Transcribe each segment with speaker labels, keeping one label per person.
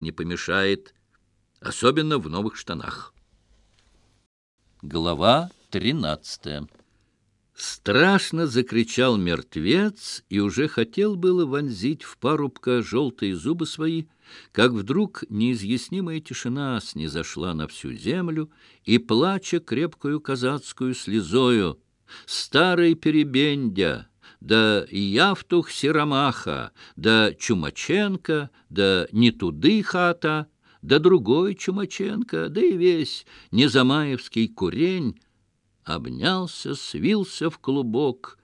Speaker 1: не помешает, особенно в новых штанах. Глава 13 Страшно закричал мертвец и уже хотел было вонзить в парубка желтые зубы свои, как вдруг неизъяснимая тишина снизошла на всю землю, и, плача крепкую казацкую слезою, «Старый перебендя!» да Явтух Сиромаха, да Чумаченко, да не туды хата, да другой Чумаченко, да и весь Незамаевский курень обнялся, свился в клубок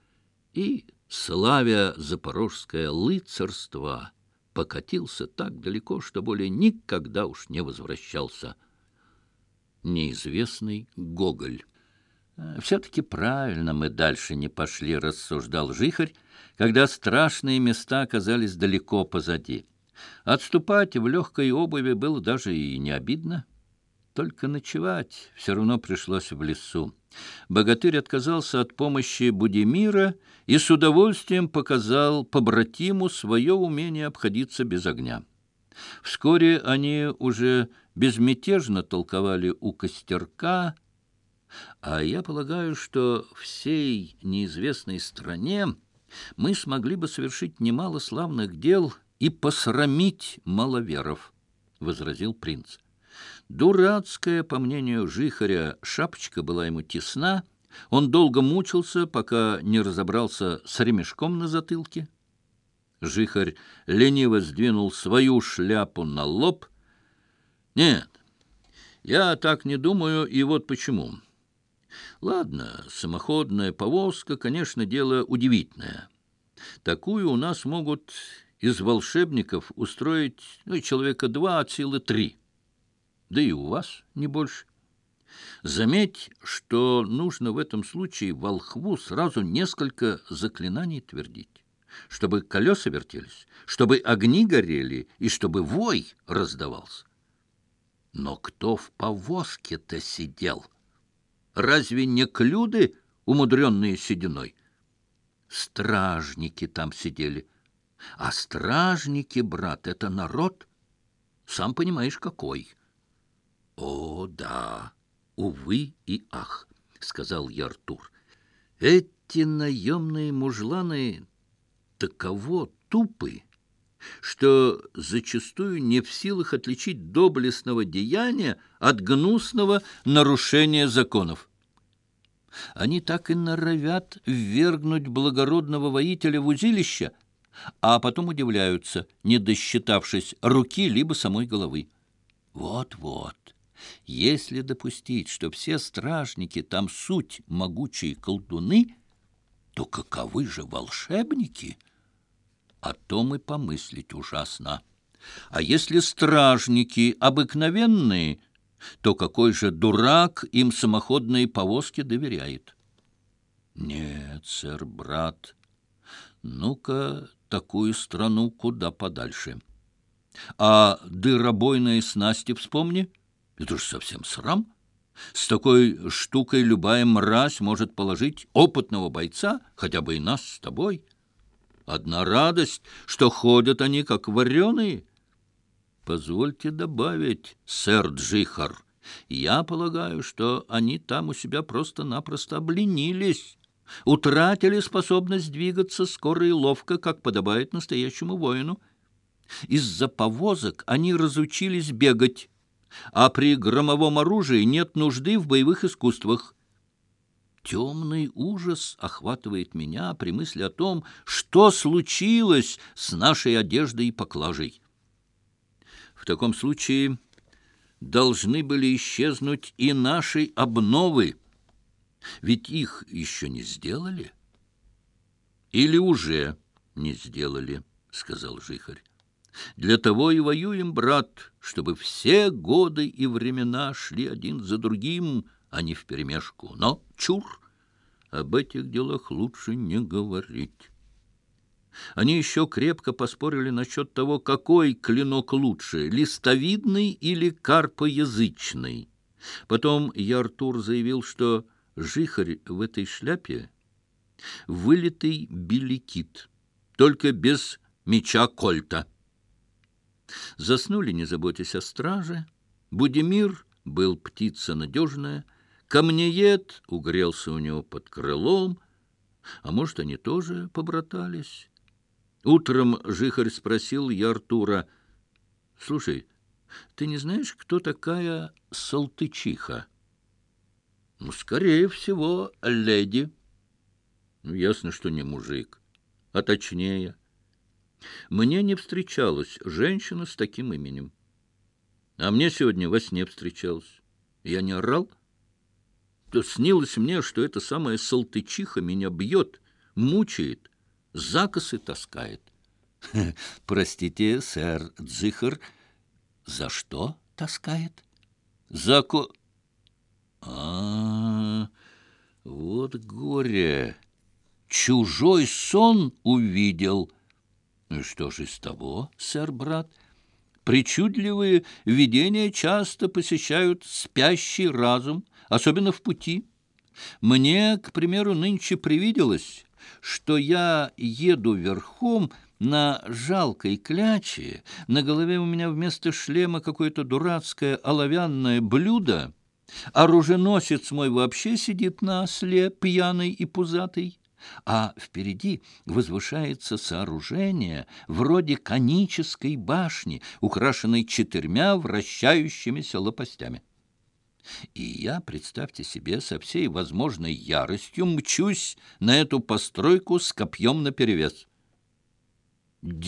Speaker 1: и, славя запорожское лыцарство, покатился так далеко, что более никогда уж не возвращался. Неизвестный Гоголь а, Все-таки правильно мы дальше не пошли, рассуждал Жихарь, когда страшные места оказались далеко позади. Отступать в легкой обуви было даже и не обидно. Только ночевать все равно пришлось в лесу. Богатырь отказался от помощи Будемира и с удовольствием показал побратиму свое умение обходиться без огня. Вскоре они уже безмятежно толковали у костерка, а я полагаю, что всей неизвестной стране мы смогли бы совершить немало славных дел и посрамить маловеров, — возразил принц. Дурацкая, по мнению Жихаря, шапочка была ему тесна. Он долго мучился, пока не разобрался с ремешком на затылке. Жихарь лениво сдвинул свою шляпу на лоб. «Нет, я так Ладно, самоходная повозка, конечно, дело удивительное. Такую у нас могут из волшебников устроить ну, человека два от силы три. Да и у вас не больше. Заметь, что нужно в этом случае волхву сразу несколько заклинаний твердить, чтобы колеса вертелись, чтобы огни горели и чтобы вой раздавался. Но кто в повозке-то сидел? — разве не клюды, умудренные сединой? Стражники там сидели. А стражники, брат, это народ, сам понимаешь, какой. О, да, увы и ах, сказал я Артур. Эти наемные мужланы таково тупы, что зачастую не в силах отличить доблестного деяния от гнусного нарушения законов. Они так и норовят ввергнуть благородного воителя в узилище, а потом удивляются, не досчитавшись руки либо самой головы. Вот-вот. Если допустить, что все стражники там суть могучие колдуны, то каковы же волшебники — О том и помыслить ужасно. А если стражники обыкновенные, то какой же дурак им самоходные повозки доверяет? Нет, сэр, брат, ну-ка такую страну куда подальше. А дыробойные снасти вспомни — это же совсем срам. С такой штукой любая мразь может положить опытного бойца, хотя бы и нас с тобой. Одна радость, что ходят они как вареные. Позвольте добавить, сэр Джихар, я полагаю, что они там у себя просто-напросто обленились, утратили способность двигаться скоро и ловко, как подобает настоящему воину. Из-за повозок они разучились бегать, а при громовом оружии нет нужды в боевых искусствах темный ужас охватывает меня при мысли о том, что случилось с нашей одеждой и поклажей. В таком случае должны были исчезнуть и наши обновы, ведь их еще не сделали. Или уже не сделали, — сказал Жихарь. Для того и воюем, брат, чтобы все годы и времена шли один за другим, — они вперемешку. Но чур, об этих делах лучше не говорить. Они еще крепко поспорили насчет того, какой клинок лучше, листовидный или карпоязычный. Потом Яртур заявил, что жихарь в этой шляпе — вылитый беликит, только без меча кольта. Заснули, не заботясь о страже. Будимир был птица надежная — Камнеед угрелся у него под крылом, а может, они тоже побратались. Утром Жихарь спросил я Артура, «Слушай, ты не знаешь, кто такая Салтычиха?» «Ну, скорее всего, леди». «Ну, «Ясно, что не мужик, а точнее». Мне не встречалась женщина с таким именем. А мне сегодня во сне встречалась. Я не орал?» что снилось мне, что эта самая Салтычиха меня бьет, мучает, закосы таскает. — Простите, сэр Дзихар, за что таскает? — За ко... А, вот горе! Чужой сон увидел. Что же из того, сэр брат? Причудливые видения часто посещают спящий разум — особенно в пути. Мне, к примеру, нынче привиделось, что я еду верхом на жалкой кляче, на голове у меня вместо шлема какое-то дурацкое оловянное блюдо, а оруженосец мой вообще сидит на осле, пьяный и пузатый, а впереди возвышается сооружение вроде конической башни, украшенной четырьмя вращающимися лопастями. И я, представьте себе, со всей возможной яростью мчусь на эту постройку с копьем наперевес.